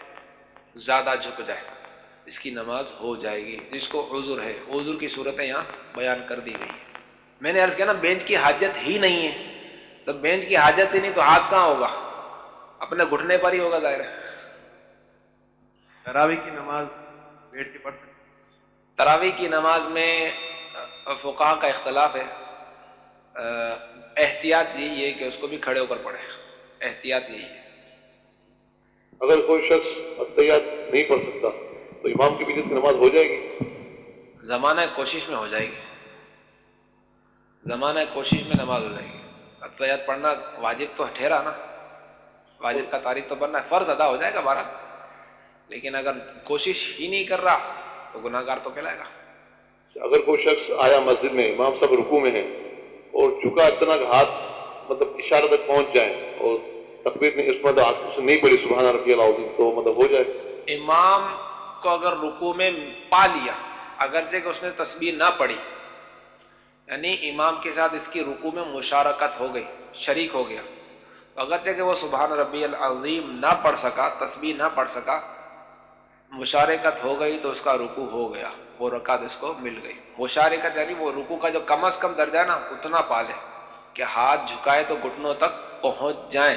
زیادہ جھک جائے۔ اس کی نماز ہو جائے گی۔ جس کو عذر ہے۔ عذر کی صورتیں یہاں بیان کر دی گئی میں نے عرض کیا نا بینچ کی حاجت ہی نہیں ہے۔ تو بینچ کی حاجت ہی نہیں تو ہاتھ کہاں ہوگا؟ اپنے گھٹنے پر ہی ہوگا ظاہر تراوی کی نماز بیٹھ کے پڑھ تراوی کی نماز میں فقہ کا اختلاف ہے۔ احتیاط یہی ہے کہ اس کو بھی کھڑے ہو کر پڑھے احتیاط یہی ہے۔ اگر کوئی شخص احتیاط نہیں پڑھ سکتا تو امام کی پیچھے نماز ہو جائے گی۔ زمانہ کوشش میں ہو جائے گی۔ زمانہ کوشش میں نماز ہو جائے گی۔ احتیاط پڑھنا واجب تو ٹھہرا نا۔ واجب کا تاریخ تو بننا ہے۔ فرض ادا ہو جائے گا بارہ۔ لیکن اگر کوشش ہی نہیں کر رہا تو گناہ گار تو کہلائے گا۔ اگر کوئی شخص آیا مسجد میں امام صاحب رکو میں ہے اور جھکا اتنا کہ ہاتھ مطلب اشارہ تک پہنچ جائیں اور تقریر نے اس مطلب سے نہیں پڑی سبحانہ رفیع العظیم تو مطلب ہو جائے۔ امام کو اگر رکو میں پا لیا، اگرچہ کہ اس نے تصویر نہ پڑھی یعنی امام کے ساتھ اس کی رکو میں مشارکت ہو گئی، شریک ہو گیا، اگرچہ کہ وہ سبحان ربی العظیم نہ پڑھ سکا تصویر نہ پڑھ سکا، مشارکت ہو گئی تو اس کا رکو ہو گیا، وہ رکعت اس کو مل گئی۔ مشارکت یعنی وہ رکو کا جو کم از کم درجہ ہے نا، اتنا پالے کہ ہاتھ جھکائے تو گھٹنوں تک پہنچ جائیں۔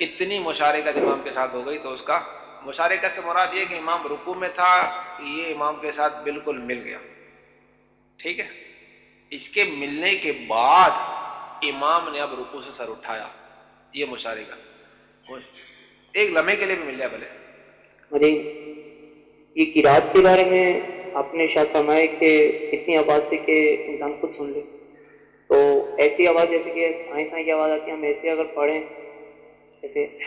اتنی مشارکت امام کے ساتھ ہو گئی تو اس کا مشارکت سے مراد یہ کہ امام رکو میں تھا یہ امام کے ساتھ بالکل مل گیا۔ ٹھیک ہے؟ اس کے ملنے کے بعد امام نے اب رکو سے سر اٹھایا۔ یہ مشارکت ایک لمحے کے لیے بھی مل جائے بھلے۔ یہ کراط کے بارے میں آپ نے شاید فرمایا کہ اتنی آواز سے کہ انسان خود سن لے۔ تو ایسی آواز جیسے کہ سائیں سائیں کی آواز آتی ہے، ہم ایسے اگر پڑھیں، جیسے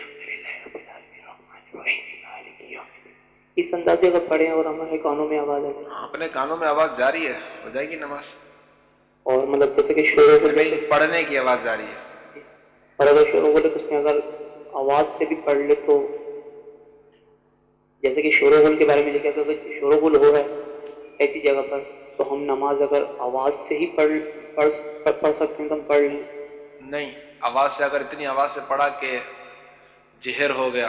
اس انداز سے اگر پڑھیں اور ہمارے کانوں میں آواز آئے۔ ہاں، اپنے کانوں میں آواز جاری ہے ہو جائے گی نماز۔ اور مطلب جیسے کہ شور و پڑھنے کی آواز جاری ہے۔ اور اگر شور و بولے تو اس میں اگر آواز سے بھی پڑھ لے تو جیسے کہ شور غل کے بارے میں لکھا کہ شور غل ہو ہے ایسی جگہ پر تو ہم نماز اگر آواز سے ہی پڑھ پڑھ پڑھ سکتے ہیں تو ہم پڑھ لیں۔ نہیں آواز سے اگر اتنی آواز سے پڑھا کہ جہر ہو گیا۔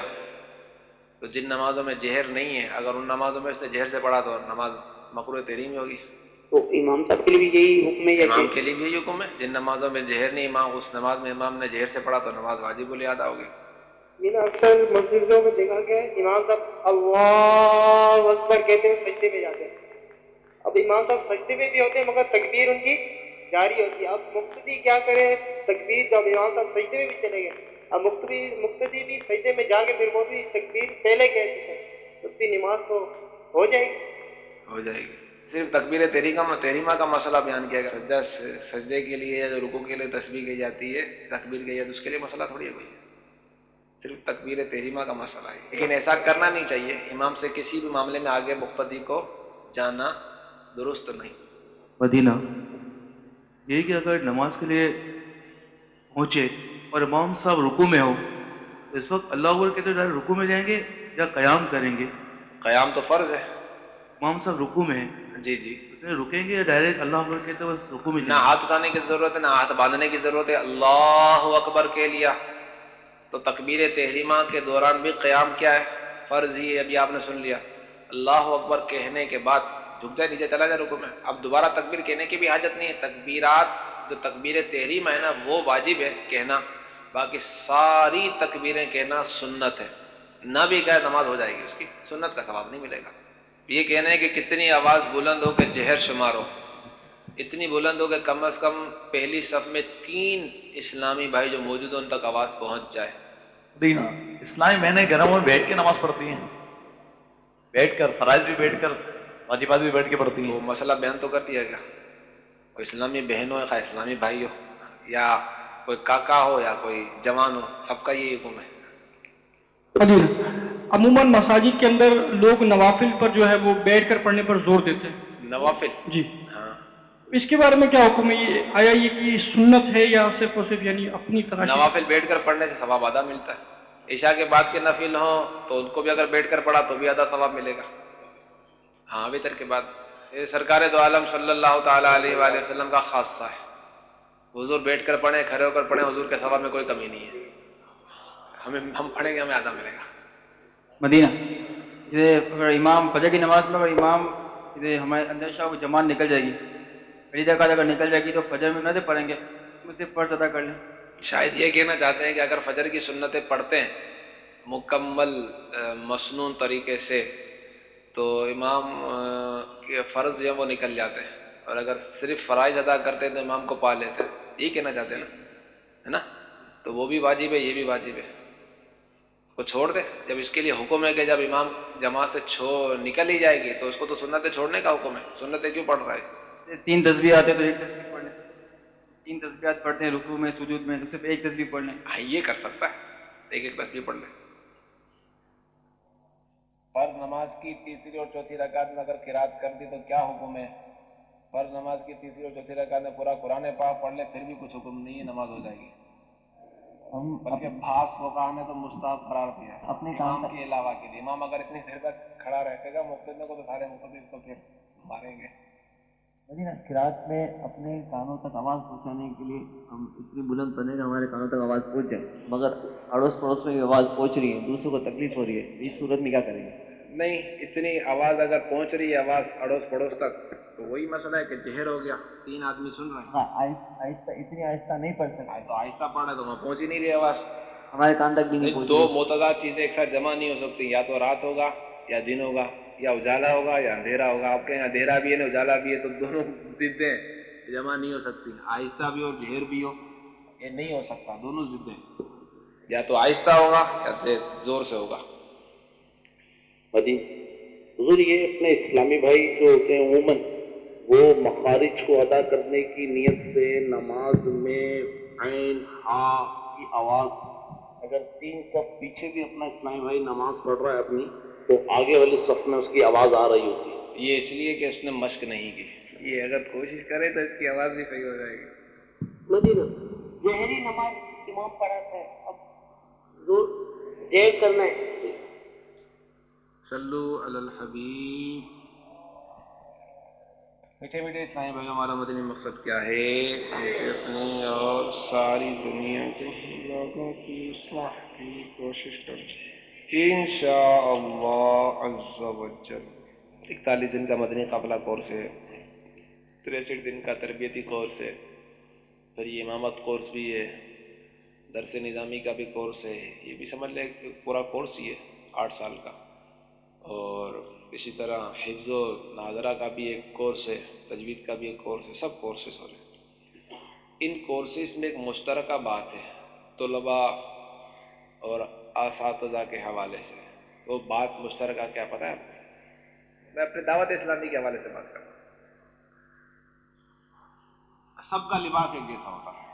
تو جن نمازوں میں جہر نہیں ہے اگر ان نمازوں میں اس نے جہر سے پڑھا تو نماز مکرو تیری میں ہوگی۔ تو امام صاحب کے لیے بھی یہی حکم ہے امام کے لیے بھی یہی حکم ہے؟ جن نمازوں میں جہر نہیں امام اس نماز میں امام نے جہر سے پڑھا تو نماز واجب بولے ادا ہوگی۔ میں نے اکثر مسجدوں میں دیکھا کہ امام صاحب اللہ اکبر کہتے ہوئے سجدے میں جاتے ہیں۔ اب امام صاحب سجدے میں بھی ہوتے ہیں مگر تکبیر ان کی جاری ہوتی ہے۔ اب مقتدی کیا کرے تکبیر جب امام صاحب سجدے میں بھی چلے گئے۔ اب مقتدی مقتدی بھی سجدے میں جا کے پھر وہ بھی تکبیر پہلے کہتے ہیں۔ اس کی نماز تو ہو جائے گی۔ ہو جائے گی۔ صرف تکبیر تحریمہ تحریمہ کا مسئلہ بیان کیا گیا۔ سجدہ سجدے کے لیے یا رکو کے لیے تصویر کی جاتی ہے تکبیر کی جاتی ہے اس کے لیے مسئلہ تھوڑی ہے بھائی صرف تکبیر تحریمہ کا مسئلہ ہے۔ لیکن ایسا کرنا نہیں چاہیے۔ امام سے کسی بھی معاملے میں آگے مقتدی کو جانا درست نہیں۔ مدینہ یہ کہ اگر نماز کے لیے پہنچے اور امام صاحب رکو میں ہو اس وقت اللہ اکبر کہتے ڈائریکٹ رکو میں جائیں گے یا قیام کریں گے؟ قیام تو فرض ہے۔ امام صاحب رکو میں ہیں۔ جی جی۔ رکیں گے یا ڈائریکٹ اللہ اکبر کہتے بس رکو میں نہ ہاتھ اٹھانے کی ضرورت ہے نہ ہاتھ باندھنے کی ضرورت ہے۔ اللہ اکبر کے لیا۔ تو تکبیر تحریمہ کے دوران بھی قیام کیا ہے؟ فرض ہی ابھی آپ نے سن لیا۔ اللہ اکبر کہنے کے بعد جھک جائے نیچے چلا جائے رکو میں۔ اب دوبارہ تکبیر کہنے کی بھی حاجت نہیں ہے۔ تکبیرات جو تکبیر تحریم ہے نا وہ واجب ہے کہنا۔ باقی ساری تکبیریں کہنا سنت ہے۔ نہ بھی کہے نماز ہو جائے گی اس کی سنت کا ثواب نہیں ملے گا۔ یہ کہنا ہے کہ کتنی آواز بلند ہو کہ جہر شمار ہو۔ اتنی بلند ہو کہ کم از کم پہلی صف میں تین اسلامی بھائی جو موجود ہیں ان تک آواز پہنچ جائے۔ دینا اسلامی بہنیں گھروں میں بیٹھ کے نماز پڑھتی ہیں۔ بیٹھ کر فرائض بھی بیٹھ کر واجبات بھی بیٹھ کے پڑھتی ہیں۔ وہ مسئلہ بیان تو کرتی ہے کیا اسلامی بہن ہو یا اسلامی بھائی ہو یا کوئی کاکا ہو یا کوئی جوان ہو سب کا یہ حکم ہے۔ عموماً مساجد کے اندر لوگ نوافل پر جو ہے وہ بیٹھ کر پڑھنے پر زور دیتے ہیں۔ نوافل؟ جی۔ ہاں۔ اس کے بارے میں کیا حکم ہے؟ یہ آیا یہ کہ سنت ہے یا صرف اور صرف یعنی اپنی طرح نوافل بیٹھ کر پڑھنے سے ثواب آدھا ملتا ہے۔ عشاء کے بعد کے نفل ہوں تو ان کو بھی اگر بیٹھ کر پڑھا تو بھی آدھا ثواب ملے گا۔ ہاں وطر کے بعد۔ یہ سرکار دو عالم صلی اللہ تعالیٰ علیہ وآلہ وسلم کا خاصہ ہے۔ حضور بیٹھ کر پڑھیں کھڑے ہو کر پڑھیں حضور کے ثواب میں کوئی کمی نہیں ہے۔ ہمیں ہم پڑھیں گے ہمیں آدھا ملے گا۔ مدینہ۔ یہ اگر امام فجر کی نماز میں اگر امام یہ ہمارے اندر شاہ کو جماعت نکل جائے گی۔ پہلی جگہ اگر نکل جائے گی تو فجر میں نہ دے پڑھیں گے۔ اس سے فرض ادا کر لیں۔ شاید یہ کہنا چاہتے ہیں کہ اگر فجر کی سنتیں پڑھتے ہیں مکمل مصنون طریقے سے تو امام کے فرض جو ہے وہ نکل جاتے ہیں۔ اور اگر صرف فرائض ادا کرتے تو امام کو پا لیتے یہ کہنا چاہتے ہیں نا ہے نا؟ تو وہ بھی واجب ہے یہ بھی واجب ہے۔ کو چھوڑ دے جب اس کے لیے حکم ہے کہ جب امام جماعت سے چھو نکل ہی جائے گی تو اس کو تو سنتیں چھوڑنے کا حکم ہے۔ سنتیں کیوں پڑھ رہا ہے؟ تین تصویر آتے تو ایک تصویر پڑھ لیں۔ تین تصویرات پڑھتے ہیں رکوع میں سجود میں صرف ایک تصویر پڑھ لیں۔ ہاں یہ کر سکتا ہے۔ ایک ایک تصویر پڑھ لیں۔ فرض نماز کی تیسری اور چوتھی رکعت میں اگر قرات کر دی تو کیا حکم ہے؟ فرض نماز کی تیسری اور چوتھی رکعت میں پورا قرآن پاک پڑھ لے پھر بھی کچھ حکم نہیں ہے نماز ہو جائے گی۔ ہم بلکہ بھاس فقہ نے تو مستحب قرار دیا ہے۔ اپنے کام کے علاوہ کے لیے۔ امام اگر اتنی دیر تک کھڑا رہے گا مقتدے کو تو سارے مقتدے کو پھر ماریں گے۔ قرات میں اپنے کانوں تک آواز پہنچانے کے لیے ہم اتنی بلند بنے کہ ہمارے کانوں تک آواز پہنچ جائے۔ مگر اڑوس پڑوس میں بھی آواز پہنچ رہی ہے دوسروں کو تکلیف ہو رہی ہے۔ اس صورت میں کیا کریں گے؟ نہیں اتنی آواز اگر پہنچ رہی ہے آواز اڑوس پڑوس تک۔ تو وہی مسئلہ ہے کہ جہر ہو گیا تین آدمی سن رہے ہیں۔ ہاں آہستہ آہستہ اتنی آہستہ نہیں پڑھ سکتے۔ تو آہستہ پڑھ رہے تو وہاں پہنچ ہی نہیں رہی آواز۔ ہمارے کان تک بھی نہیں پہنچ دو متضاد چیزیں ایک ساتھ جمع نہیں ہو سکتی یا تو رات ہوگا یا دن ہوگا یا اجالا ہوگا یا اندھیرا ہوگا۔ آپ کے یہاں اندھیرا بھی ہے نا اجالا بھی ہے تو دونوں ضدیں جمع نہیں ہو سکتی۔ آہستہ بھی ہو جہر بھی ہو یہ نہیں ہو سکتا دونوں ضدیں یا تو آہستہ ہوگا یا تیز زور سے ہوگا۔ مدی حضور یہ اپنے اسلامی بھائی جو ہوتے ہیں عموماً وہ مخارج کو ادا کرنے کی نیت سے نماز میں عین ہا کی آواز اگر تین صف پیچھے بھی اپنا اسلامی بھائی نماز پڑھ رہا ہے اپنی تو آگے والی صف میں اس کی آواز آ رہی ہوتی ہے۔ یہ اس لیے کہ اس نے مشق نہیں کی۔ یہ اگر کوشش کرے تو اس کی آواز بھی صحیح ہو جائے گی۔ مدینہ ظہری نماز امام پڑھاتا ہے۔ اب زور جیل کرنا ہے۔ صلو علی الحبیب۔ میٹھے میٹھے اسلامی بھائی ہمارا مدنی مقصد کیا ہے؟ اپنی اور ساری دنیا کے لوگوں کی اصلاح کی کوشش کریں۔ انشاء اللہ عز و جل۔ اکتالیس دن کا مدنی قابلہ کورس ہے۔ تریسٹھ دن کا تربیتی کورس ہے۔ پھر یہ امامت کورس بھی ہے۔ درس نظامی کا بھی کورس ہے۔ یہ بھی سمجھ لیں پورا کورس ہی ہے، آٹھ سال کا۔ اور اسی طرح حفظ و ناظرہ کا بھی ایک کورس ہے، تجوید کا بھی ایک کورس ہے، سب کورسز ہو رہے ہیں۔ ان کورسز میں ایک مشترکہ بات ہے، طلباء اور اساتذہ کے حوالے سے۔ وہ بات مشترکہ کیا پتہ ہے؟ میں اپنے دعوت اسلامی کے حوالے سے بات کرتا ہوں۔ سب کا لباس ایک جیسا ہوتا ہے۔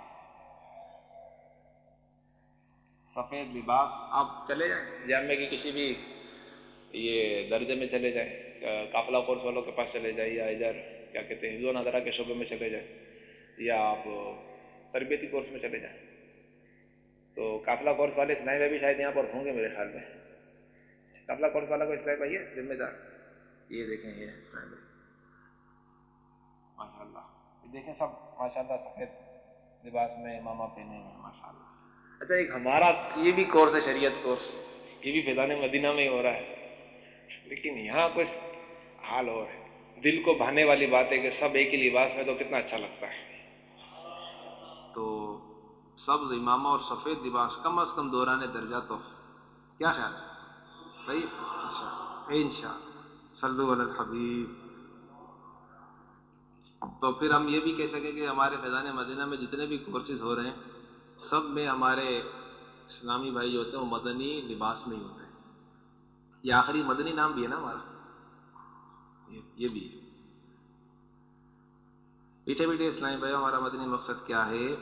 سفید لباس، آپ چلے جائیں۔ جامعے کی کسی بھی یہ درجے میں چلے جائیں قافلہ کورس والوں کے پاس چلے جائیں، یا ادھر کیا کہتے ہیں حفظ و نظرہ کے شعبے میں چلے جائیں، یا آپ تربیتی کورس میں چلے جائیں۔ تو قافلہ کورس والے اسلائی میں بھی شاید یہاں پر ہوں گے میرے خیال میں۔ قافلہ کورس والا کو اسلائی بھائی ہے؟ ذمہ دار۔ یہ دیکھیں، یہ ماشاء اللہ یہ دیکھیں سب۔ ماشاء اللہ سفید لباس میں امامہ پہنے ہیں ماشاء اللہ اچھا ایک ہمارا یہ بھی کورس ہے، شریعت کورس۔ یہ بھی فیضان مدینہ میں ہی ہو رہا ہے۔ لیکن یہاں کچھ حال اور ہے۔ دل کو بھانے والی بات ہے کہ سب ایک ہی لباس میں تو کتنا اچھا لگتا ہے۔ تو سبز، امامہ اور سفید لباس کم از کم دوران درجہ تو کیا خیال ہے؟ صحیح؟ ان شاء صلو علی الحبیب۔ تو پھر ہم یہ بھی کہہ سکیں کہ ہمارے فیضان مدینہ میں جتنے بھی کورسز ہو رہے ہیں، سب میں ہمارے اسلامی بھائی جو ہوتے ہیں، وہ مدنی لباس میں ہی ہوتے ہیں۔ یہ آخری مدنی نام بھی ہے نا ہمارا۔ یہ بھی ہے۔ میٹھے میٹھے اسلامی بھائی، ہمارا مدنی مقصد کیا ہے؟